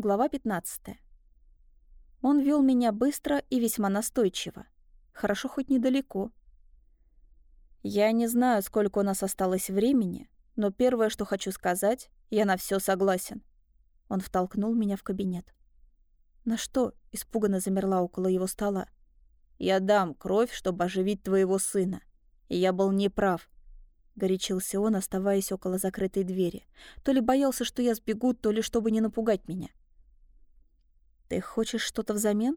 Глава 15. Он вел меня быстро и весьма настойчиво. Хорошо хоть недалеко. Я не знаю, сколько у нас осталось времени, но первое, что хочу сказать, я на все согласен. Он втолкнул меня в кабинет. На что? Испуганно замерла около его стола. Я дам кровь, чтобы оживить твоего сына. И я был неправ. Горячился он, оставаясь около закрытой двери. То ли боялся, что я сбегу, то ли чтобы не напугать меня. «Ты хочешь что-то взамен?»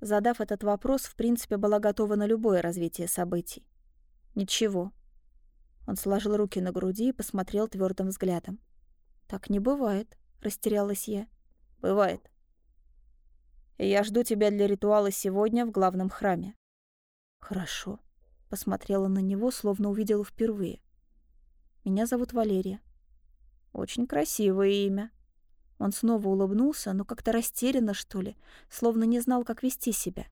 Задав этот вопрос, в принципе, была готова на любое развитие событий. «Ничего». Он сложил руки на груди и посмотрел твердым взглядом. «Так не бывает», — растерялась я. «Бывает. Я жду тебя для ритуала сегодня в главном храме». «Хорошо», — посмотрела на него, словно увидела впервые. «Меня зовут Валерия». «Очень красивое имя», он снова улыбнулся, но как-то растерянно, что ли, словно не знал, как вести себя.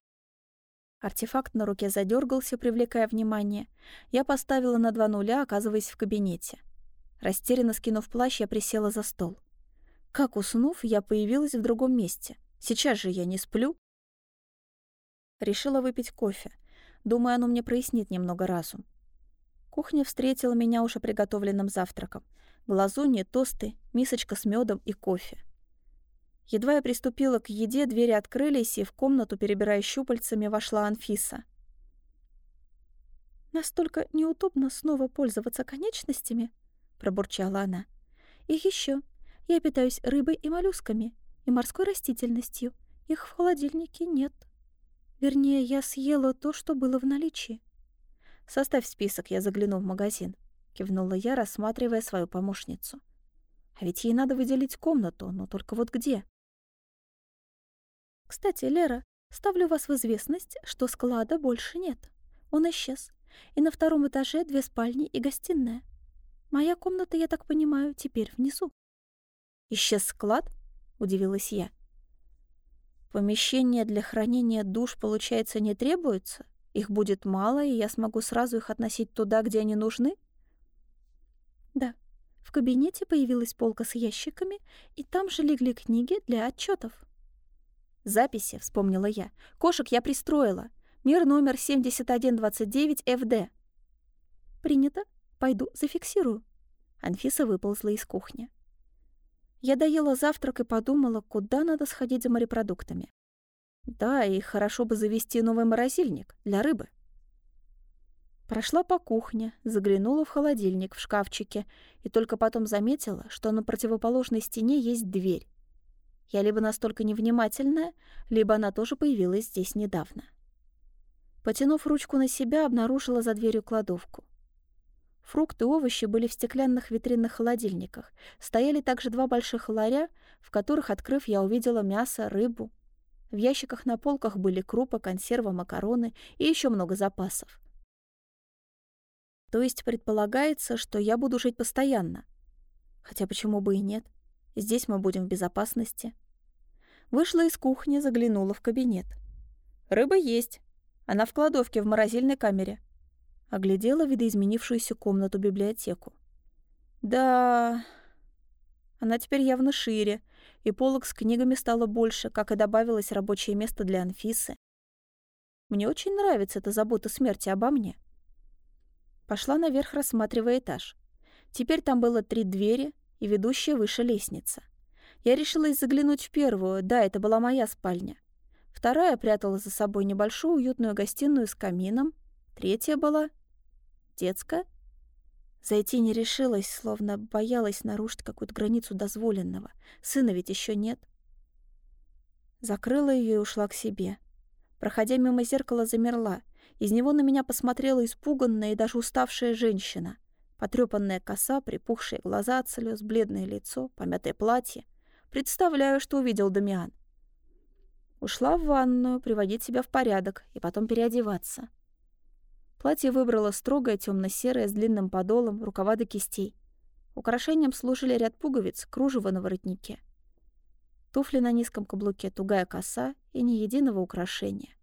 Артефакт на руке задергался, привлекая внимание. Я поставила на два нуля, оказываясь в кабинете. Растерянно скинув плащ, я присела за стол. Как уснув, я появилась в другом месте. Сейчас же я не сплю. Решила выпить кофе. Думаю, оно мне прояснит немного разум. Кухня встретила меня уже приготовленным завтраком глазуньи, тосты, мисочка с медом и кофе. Едва я приступила к еде, двери открылись, и в комнату, перебирая щупальцами, вошла Анфиса. «Настолько неудобно снова пользоваться конечностями», — пробурчала она. «И еще, я питаюсь рыбой и моллюсками, и морской растительностью. Их в холодильнике нет. Вернее, я съела то, что было в наличии. Составь список, я загляну в магазин» кивнула я, рассматривая свою помощницу. А ведь ей надо выделить комнату, но только вот где? Кстати, Лера, ставлю вас в известность, что склада больше нет. Он исчез. И на втором этаже две спальни и гостиная. Моя комната, я так понимаю, теперь внизу. Исчез склад? Удивилась я. Помещения для хранения душ, получается, не требуется? Их будет мало, и я смогу сразу их относить туда, где они нужны? Да. В кабинете появилась полка с ящиками, и там же легли книги для отчетов. Записи, вспомнила я. Кошек я пристроила. Мир номер 7129 ФД. Принято. Пойду зафиксирую. Анфиса выползла из кухни. Я доела завтрак и подумала, куда надо сходить за морепродуктами. Да, и хорошо бы завести новый морозильник для рыбы. Прошла по кухне, заглянула в холодильник в шкафчике и только потом заметила, что на противоположной стене есть дверь. Я либо настолько невнимательная, либо она тоже появилась здесь недавно. Потянув ручку на себя, обнаружила за дверью кладовку. Фрукты и овощи были в стеклянных витринных холодильниках. Стояли также два больших ларя, в которых, открыв, я увидела мясо, рыбу. В ящиках на полках были крупы, консервы, макароны и еще много запасов. То есть предполагается, что я буду жить постоянно. Хотя почему бы и нет? Здесь мы будем в безопасности. Вышла из кухни, заглянула в кабинет. Рыба есть. Она в кладовке в морозильной камере. Оглядела видоизменившуюся комнату-библиотеку. Да, она теперь явно шире, и полок с книгами стало больше, как и добавилось рабочее место для Анфисы. Мне очень нравится эта забота смерти обо мне. Пошла наверх, рассматривая этаж. Теперь там было три двери и ведущая выше лестница. Я решилась заглянуть в первую, да, это была моя спальня. Вторая прятала за собой небольшую уютную гостиную с камином. Третья была... детская. Зайти не решилась, словно боялась нарушить какую-то границу дозволенного. Сына ведь еще нет. Закрыла ее и ушла к себе. Проходя мимо зеркала, замерла — из него на меня посмотрела испуганная и даже уставшая женщина. Потрёпанная коса, припухшие глаза от слез, бледное лицо, помятое платье. Представляю, что увидел Дамиан. Ушла в ванную, приводить себя в порядок и потом переодеваться. Платье выбрала строгое темно-серое с длинным подолом, рукава до кистей. Украшением служили ряд пуговиц, кружево на воротнике. Туфли на низком каблуке, тугая коса и ни единого украшения.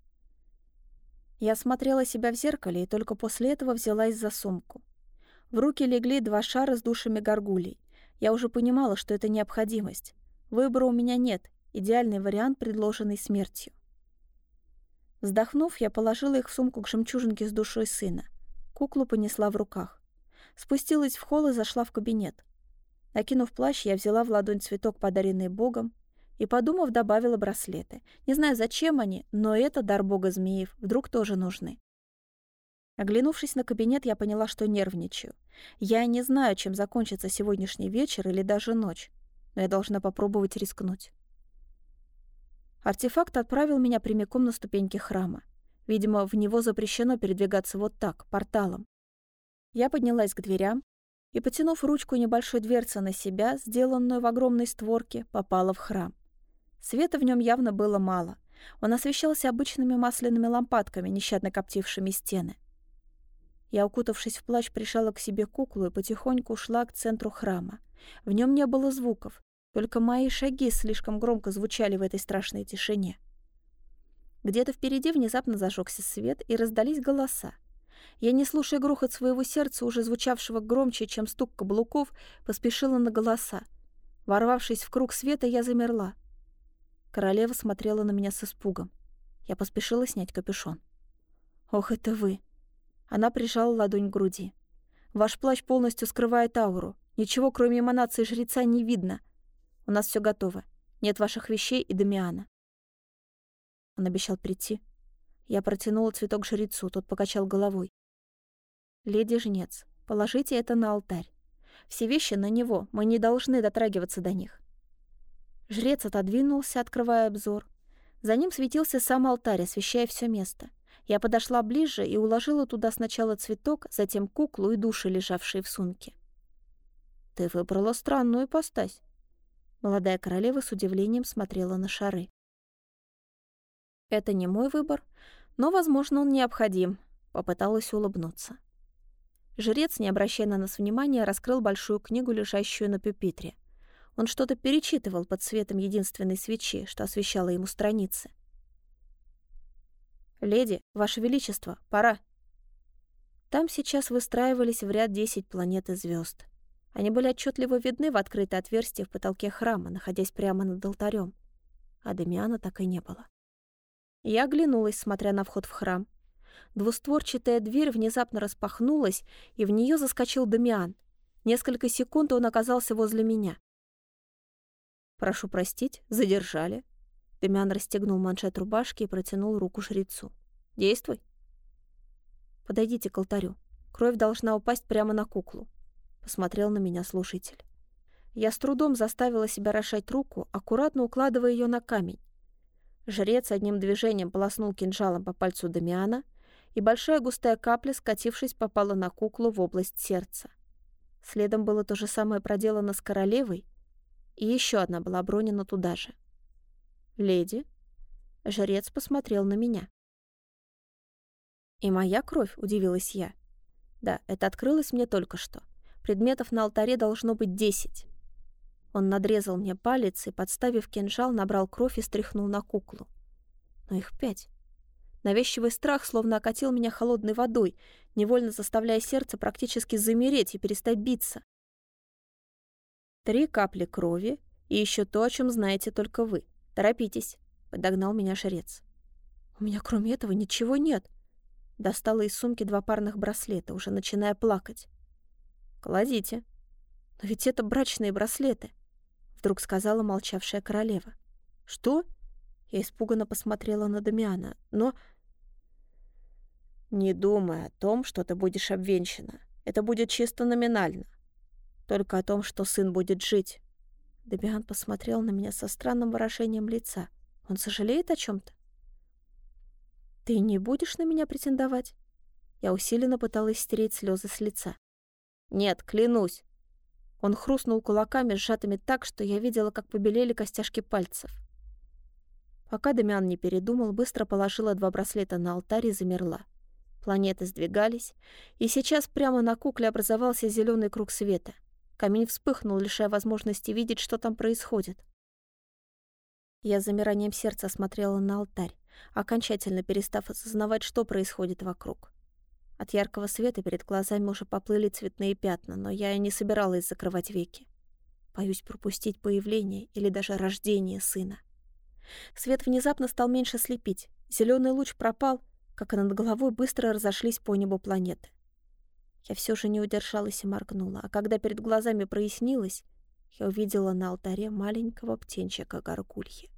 Я смотрела себя в зеркале и только после этого взялась за сумку. В руки легли два шара с душами горгулей. Я уже понимала, что это необходимость. Выбора у меня нет, идеальный вариант, предложенный смертью. Вздохнув, я положила их в сумку к жемчужинке с душой сына. Куклу понесла в руках. Спустилась в холл и зашла в кабинет. Накинув плащ, я взяла в ладонь цветок, подаренный Богом, и, подумав, добавила браслеты. Не знаю, зачем они, но это дар бога змеев, вдруг тоже нужны. Оглянувшись на кабинет, я поняла, что нервничаю. Я не знаю, чем закончится сегодняшний вечер или даже ночь, но я должна попробовать рискнуть. Артефакт отправил меня прямиком на ступеньки храма. Видимо, в него запрещено передвигаться вот так, порталом. Я поднялась к дверям и, потянув ручку небольшой дверцы на себя, сделанную в огромной створке, попала в храм. Света в нем явно было мало. Он освещался обычными масляными лампадками, нещадно коптившими стены. Я, укутавшись в плащ, прижала к себе куклу и потихоньку ушла к центру храма. В нем не было звуков, только мои шаги слишком громко звучали в этой страшной тишине. Где-то впереди внезапно зажегся свет, и раздались голоса. Я, не слушая грохот своего сердца, уже звучавшего громче, чем стук каблуков, поспешила на голоса. Ворвавшись в круг света, я замерла. Королева смотрела на меня с испугом. Я поспешила снять капюшон. «Ох, это вы!» Она прижала ладонь к груди. «Ваш плащ полностью скрывает ауру. Ничего, кроме эманации жреца, не видно. У нас все готово. Нет ваших вещей и Дамиана. Он обещал прийти. Я протянула цветок жрецу, тот покачал головой. «Леди-жнец, положите это на алтарь. Все вещи на него, мы не должны дотрагиваться до них». Жрец отодвинулся, открывая обзор. За ним светился сам алтарь, освещая все место. Я подошла ближе и уложила туда сначала цветок, затем куклу и души, лежавшие в сумке. «Ты выбрала странную ипостась», Молодая королева с удивлением смотрела на шары. «Это не мой выбор, но, возможно, он необходим», — попыталась улыбнуться. Жрец, не обращая на нас внимания, раскрыл большую книгу, лежащую на пюпитре. Он что-то перечитывал под светом единственной свечи, что освещало ему страницы. «Леди, Ваше Величество, пора!» Там сейчас выстраивались в ряд десять планет и звезд. Они были отчетливо видны в открытое отверстие в потолке храма, находясь прямо над алтарем. А Дамиана так и не было. Я оглянулась, смотря на вход в храм. Двустворчатая дверь внезапно распахнулась, и в нее заскочил Дамиан. Несколько секунд он оказался возле меня. «Прошу простить, задержали». Дамиан расстегнул маншет рубашки и протянул руку жрецу. «Действуй». «Подойдите к алтарю. Кровь должна упасть прямо на куклу посмотрел на меня слушатель. Я с трудом заставила себя расшать руку, аккуратно укладывая ее на камень. Жрец одним движением полоснул кинжалом по пальцу Дамиана, и большая густая капля, скатившись, попала на куклу в область сердца. Следом было то же самое проделано с королевой, и еще одна была бронена туда же. «Леди?» Жрец посмотрел на меня. «И моя кровь?» — удивилась я. «Да, это открылось мне только что. Предметов на алтаре должно быть десять. Он надрезал мне палец и, подставив кинжал, набрал кровь и стряхнул на куклу. Но их пять. Навязчивый страх словно окатил меня холодной водой, невольно заставляя сердце практически замереть и перестать биться. Три капли крови и еще то, о чем знаете только вы. Торопитесь, подогнал меня жрец. У меня кроме этого ничего нет. Достала из сумки два парных браслета, уже начиная плакать. «Кладите». «Но ведь это брачные браслеты», — вдруг сказала молчавшая королева. «Что?» Я испуганно посмотрела на Дамиана, но... «Не думай о том, что ты будешь обвенчана. Это будет чисто номинально. Только о том, что сын будет жить». Дамиан посмотрел на меня со странным выражением лица. Он сожалеет о чем то «Ты не будешь на меня претендовать?» Я усиленно пыталась стереть слезы с лица. «Нет, клянусь». Он хрустнул кулаками, сжатыми так, что я видела, как побелели костяшки пальцев. Пока Дамиан не передумал, быстро положила два браслета на алтарь и замерла. Планеты сдвигались, и сейчас прямо на кукле образовался зеленый круг света. Камень вспыхнул, лишая возможности видеть, что там происходит. Я с замиранием сердца смотрела на алтарь, окончательно перестав осознавать, что происходит вокруг. От яркого света перед глазами уже поплыли цветные пятна, но я и не собиралась закрывать веки. Боюсь пропустить появление или даже рождение сына. Свет внезапно стал меньше слепить. Зеленый луч пропал, как и над головой быстро разошлись по небу планеты. Я все же не удержалась и моргнула, а когда перед глазами прояснилось, я увидела на алтаре маленького птенчика горгульи.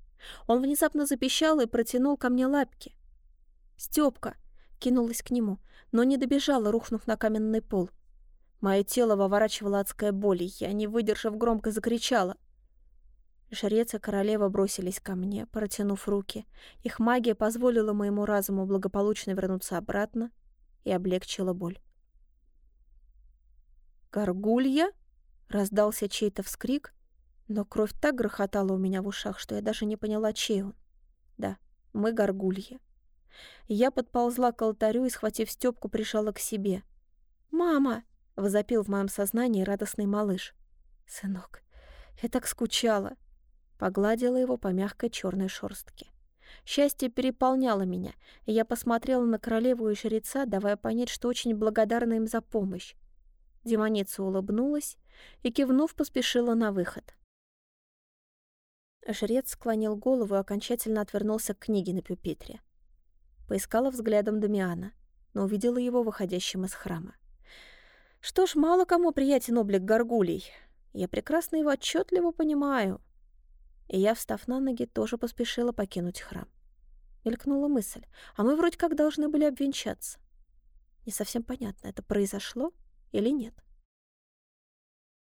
Он внезапно запищал и протянул ко мне лапки. «Стёпка!» — кинулась к нему, но не добежала, рухнув на каменный пол. Мое тело выворачивало адская боль, и я, не выдержав, громко закричала. Жрец и королева бросились ко мне, протянув руки. Их магия позволила моему разуму благополучно вернуться обратно и облегчила боль. «Горгулья?» — раздался чей-то вскрик, но кровь так грохотала у меня в ушах, что я даже не поняла, чей он. Да, мы горгульи. Я подползла к алтарю и, схватив Стёпку, прижала к себе. «Мама!» — возопил в моем сознании радостный малыш. «Сынок, я так скучала!» Погладила его по мягкой черной шорстке. Счастье переполняло меня, и я посмотрела на королеву и жреца, давая понять, что очень благодарна им за помощь. Демоница улыбнулась и, кивнув, поспешила на выход. Жрец склонил голову и окончательно отвернулся к книге на пюпитре. Поискала взглядом Дамиана, но увидела его выходящим из храма. Что ж, мало кому приятен облик горгулей. Я прекрасно его отчетливо понимаю. И я, встав на ноги, тоже поспешила покинуть храм. Мелькнула мысль, а мы вроде как должны были обвенчаться. Не совсем понятно, это произошло или нет.